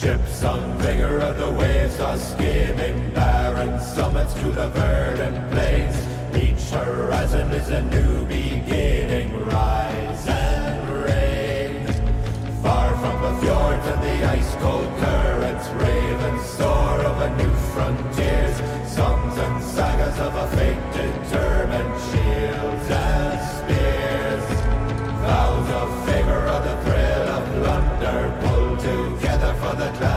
Ships on vigor of the waves are skimming barren summits to the verdant plains. Each horizon is a new beginning. Rise and reign. Far from the fjords and the ice cold currents, raven store soar over new frontiers. Songs and sagas of a fate determined, shields and spears. Vows of favor are the thrill of plunder together for the club.